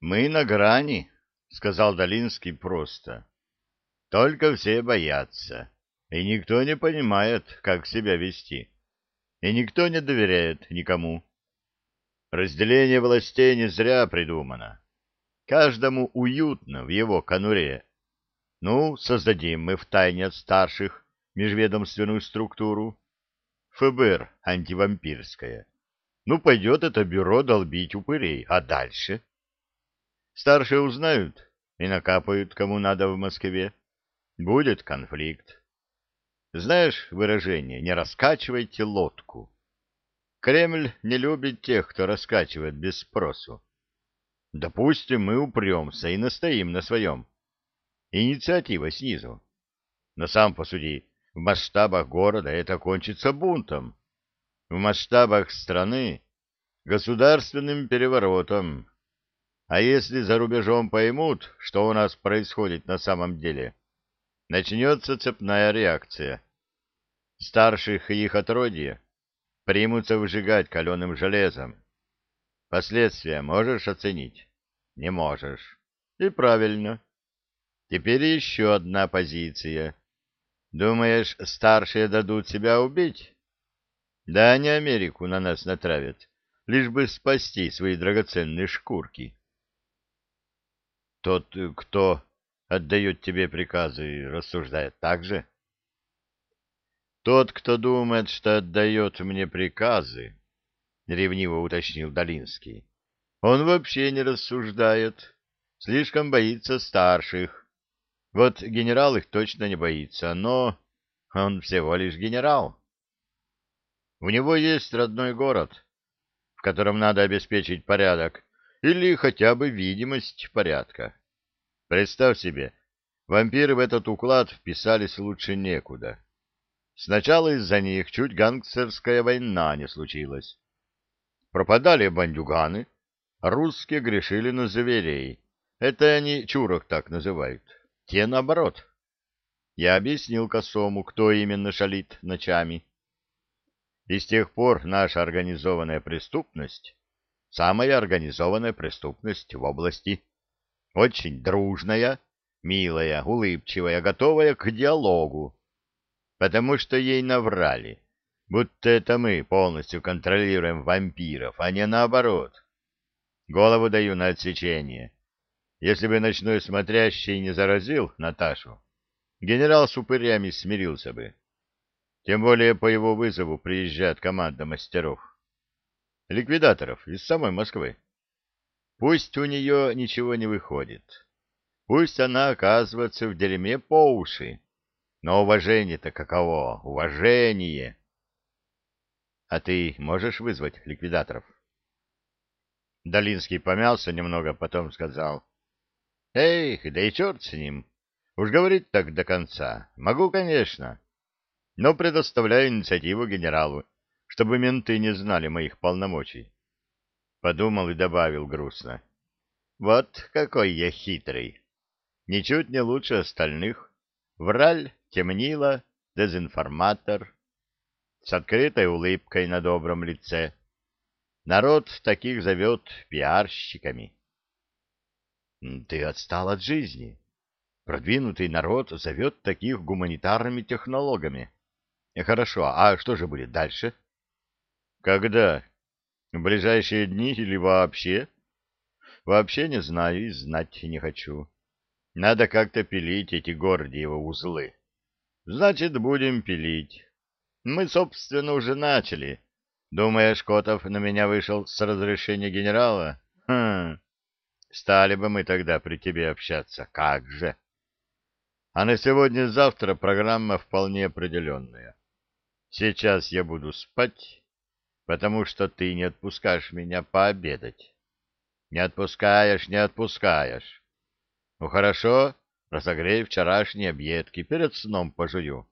Мы на грани, сказал Долинский просто. Только все боятся, и никто не понимает, как себя вести. И никто не доверяет никому. Разделение властей не зря придумано. Каждому уютно в его конуре. Ну, создадим мы втайне от старших межведомственную структуру. ФБР антивампирское. Ну, пойдет это бюро долбить упырей. А дальше? Старшие узнают и накапают, кому надо в Москве. Будет конфликт. Знаешь выражение «не раскачивайте лодку»? Кремль не любит тех, кто раскачивает без спросу. Допустим, мы упремся и настоим на своем. Инициатива снизу. Но сам посуди, в масштабах города это кончится бунтом. В масштабах страны — государственным переворотом. А если за рубежом поймут, что у нас происходит на самом деле, начнется цепная реакция. Старших и их отродье примутся выжигать каленым железом. Последствия можешь оценить? Не можешь. И правильно. Теперь еще одна позиция. Думаешь, старшие дадут себя убить? Да они Америку на нас натравят, лишь бы спасти свои драгоценные шкурки. Тот, кто отдает тебе приказы, рассуждает так же? Тот, кто думает, что отдает мне приказы, — ревниво уточнил Долинский, — он вообще не рассуждает, слишком боится старших вот генерал их точно не боится, но он всего лишь генерал. У него есть родной город, в котором надо обеспечить порядок или хотя бы видимость порядка. Представь себе, вампиры в этот уклад вписались лучше некуда. Сначала из-за них чуть гангстерская война не случилась. Пропадали бандюганы, русские грешили на зверей. Это они чурок так называют те наоборот. Я объяснил Косому, кто именно шалит ночами. И с тех пор наша организованная преступность — самая организованная преступность в области. Очень дружная, милая, улыбчивая, готовая к диалогу. Потому что ей наврали, будто это мы полностью контролируем вампиров, а не наоборот. Голову даю на отсечение. Если бы ночной смотрящий не заразил Наташу, генерал с упырями смирился бы. Тем более по его вызову приезжает команда мастеров. Ликвидаторов из самой Москвы. Пусть у нее ничего не выходит. Пусть она оказывается в дерьме по уши. Но уважение-то каково? Уважение! А ты можешь вызвать ликвидаторов? Долинский помялся немного, потом сказал. Эх, да и черт с ним. Уж говорить так до конца. Могу, конечно. Но предоставляю инициативу генералу, чтобы менты не знали моих полномочий. Подумал и добавил грустно. Вот какой я хитрый. Ничуть не лучше остальных. Враль, темнила, дезинформатор. С открытой улыбкой на добром лице. Народ таких зовет пиарщиками. Ты отстал от жизни. Продвинутый народ зовет таких гуманитарными технологами. Хорошо, а что же будет дальше? Когда? В ближайшие дни или вообще? Вообще не знаю и знать не хочу. Надо как-то пилить эти гордиевы узлы. Значит, будем пилить. Мы, собственно, уже начали. Думаешь, Котов на меня вышел с разрешения генерала? Хм, Стали бы мы тогда при тебе общаться. Как же! А на сегодня-завтра программа вполне определенная. Сейчас я буду спать, потому что ты не отпускаешь меня пообедать. Не отпускаешь, не отпускаешь. Ну хорошо, разогрей вчерашние объедки, перед сном пожую.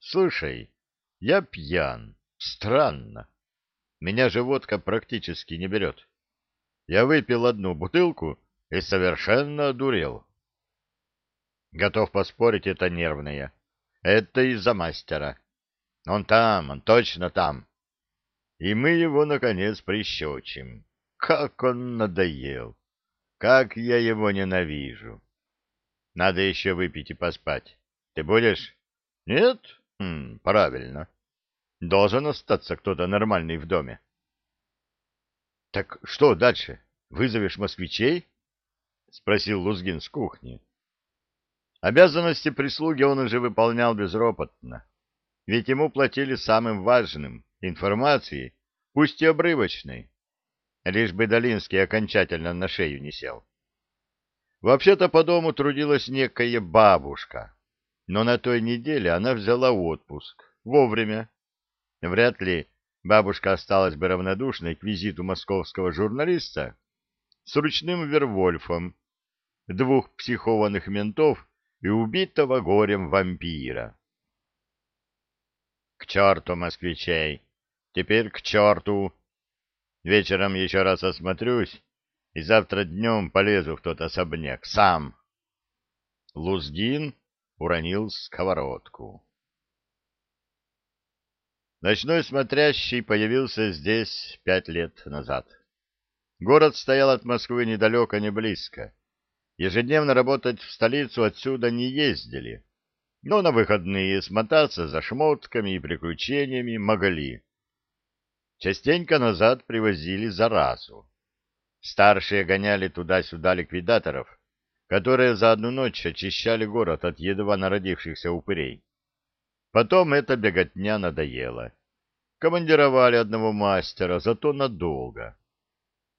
Слушай, я пьян. Странно. Меня же водка практически не берет. Я выпил одну бутылку и совершенно одурел. Готов поспорить, это нервное. Это из-за мастера. Он там, он точно там. И мы его, наконец, прищучим. Как он надоел! как я его ненавижу. Надо еще выпить и поспать. Ты будешь? Нет? Хм, правильно. Должен остаться кто-то нормальный в доме. Так что дальше? Вызовешь москвичей? Спросил Лузгин с кухни. Обязанности прислуги он уже выполнял безропотно, ведь ему платили самым важным — информацией, пусть и обрывочной, лишь бы Долинский окончательно на шею не сел. Вообще-то по дому трудилась некая бабушка, но на той неделе она взяла отпуск, вовремя. Вряд ли бабушка осталась бы равнодушной к визиту московского журналиста с ручным Вервольфом, двух психованных ментов и убитого горем вампира. К черту москвичей! Теперь к черту! Вечером еще раз осмотрюсь, и завтра днем полезу в тот особняк, сам. Лузгин уронил сковородку. Ночной смотрящий появился здесь пять лет назад. Город стоял от Москвы недалеко, не близко. Ежедневно работать в столицу отсюда не ездили, но на выходные смотаться за шмотками и приключениями могли. Частенько назад привозили заразу. Старшие гоняли туда-сюда ликвидаторов, которые за одну ночь очищали город от едва народившихся упырей. Потом эта беготня надоела. Командировали одного мастера, зато надолго.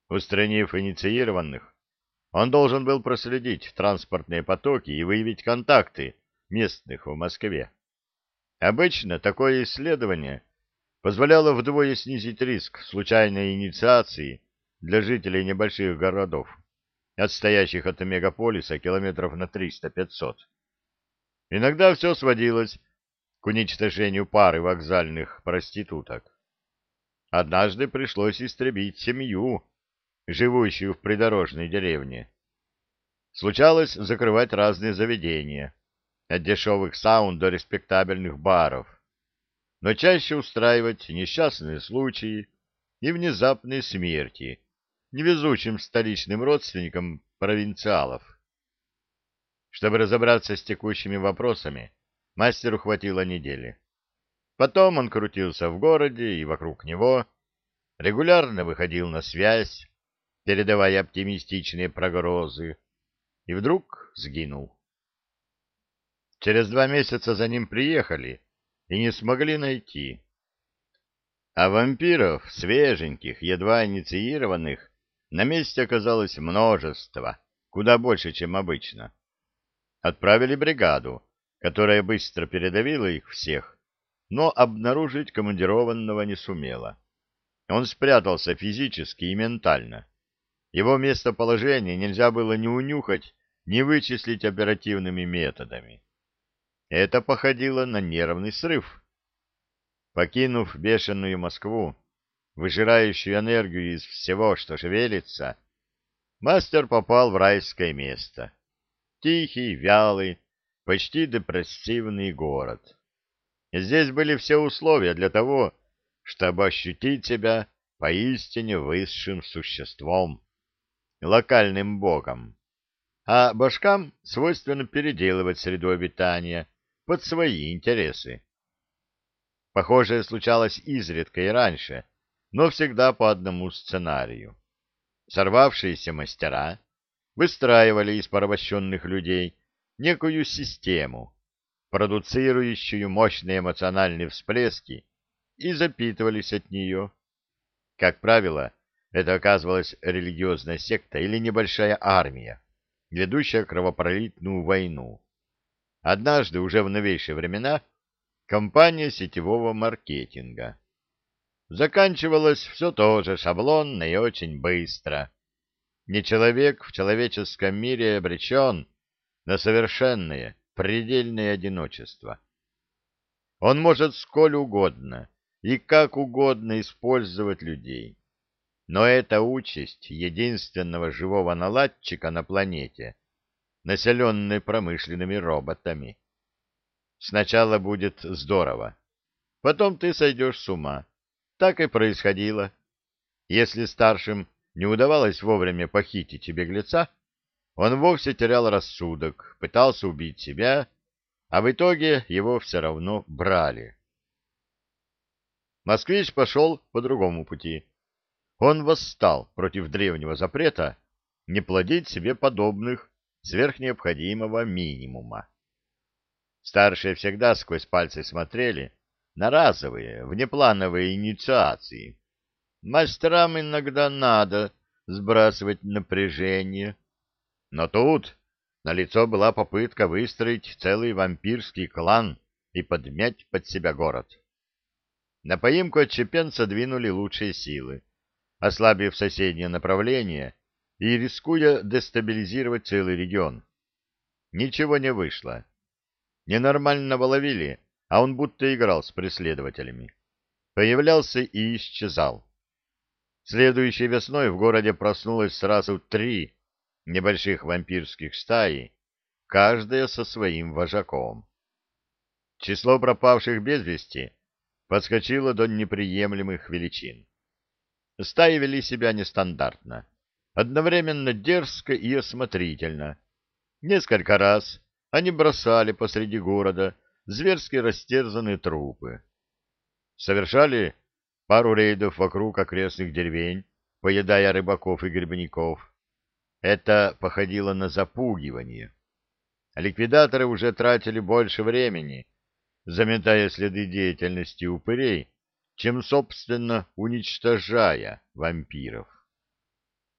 Устранив инициированных, он должен был проследить транспортные потоки и выявить контакты местных в Москве. Обычно такое исследование позволяло вдвое снизить риск случайной инициации для жителей небольших городов, отстоящих от мегаполиса километров на 300-500. Иногда все сводилось к уничтожению пары вокзальных проституток. Однажды пришлось истребить семью, живущую в придорожной деревне. Случалось закрывать разные заведения, от дешевых саун до респектабельных баров, но чаще устраивать несчастные случаи и внезапные смерти невезучим столичным родственникам провинциалов. Чтобы разобраться с текущими вопросами, мастеру хватило недели. Потом он крутился в городе и вокруг него, регулярно выходил на связь, передавая оптимистичные прогрозы, и вдруг сгинул. Через два месяца за ним приехали и не смогли найти. А вампиров, свеженьких, едва инициированных, на месте оказалось множество, куда больше, чем обычно. Отправили бригаду, которая быстро передавила их всех, но обнаружить командированного не сумела. Он спрятался физически и ментально. Его местоположение нельзя было ни унюхать, ни вычислить оперативными методами. Это походило на нервный срыв. Покинув бешеную Москву, выжирающую энергию из всего, что шевелится, мастер попал в райское место. Тихий, вялый, почти депрессивный город. Здесь были все условия для того, чтобы ощутить себя поистине высшим существом локальным богом, а башкам свойственно переделывать среду обитания под свои интересы. Похожее случалось изредка и раньше, но всегда по одному сценарию. Сорвавшиеся мастера выстраивали из порабощенных людей некую систему, продуцирующую мощные эмоциональные всплески, и запитывались от нее. Как правило, это оказывалась религиозная секта или небольшая армия, ведущая кровопролитную войну. Однажды, уже в новейшие времена, компания сетевого маркетинга. Заканчивалось все тоже шаблонно и очень быстро. Не человек в человеческом мире обречен на совершенное, предельное одиночество. Он может сколь угодно и как угодно использовать людей но это участь единственного живого наладчика на планете, населенной промышленными роботами. Сначала будет здорово, потом ты сойдешь с ума. Так и происходило. Если старшим не удавалось вовремя похитить беглеца, он вовсе терял рассудок, пытался убить себя, а в итоге его все равно брали. Москвич пошел по другому пути. Он восстал против древнего запрета не плодить себе подобных сверхнеобходимого минимума. Старшие всегда сквозь пальцы смотрели на разовые, внеплановые инициации. Мастерам иногда надо сбрасывать напряжение. Но тут налицо была попытка выстроить целый вампирский клан и подмять под себя город. На поимку отчепенца двинули лучшие силы, ослабив соседнее направление и рискуя дестабилизировать целый регион. Ничего не вышло. Ненормального ловили, а он будто играл с преследователями. Появлялся и исчезал. Следующей весной в городе проснулось сразу три небольших вампирских стаи, каждая со своим вожаком. Число пропавших без вести подскочило до неприемлемых величин. Стаи вели себя нестандартно, одновременно дерзко и осмотрительно. Несколько раз они бросали посреди города зверски растерзанные трупы. Совершали пару рейдов вокруг окрестных деревень, поедая рыбаков и грибников. Это походило на запугивание. Ликвидаторы уже тратили больше времени, заметая следы деятельности упырей, чем, собственно, уничтожая вампиров.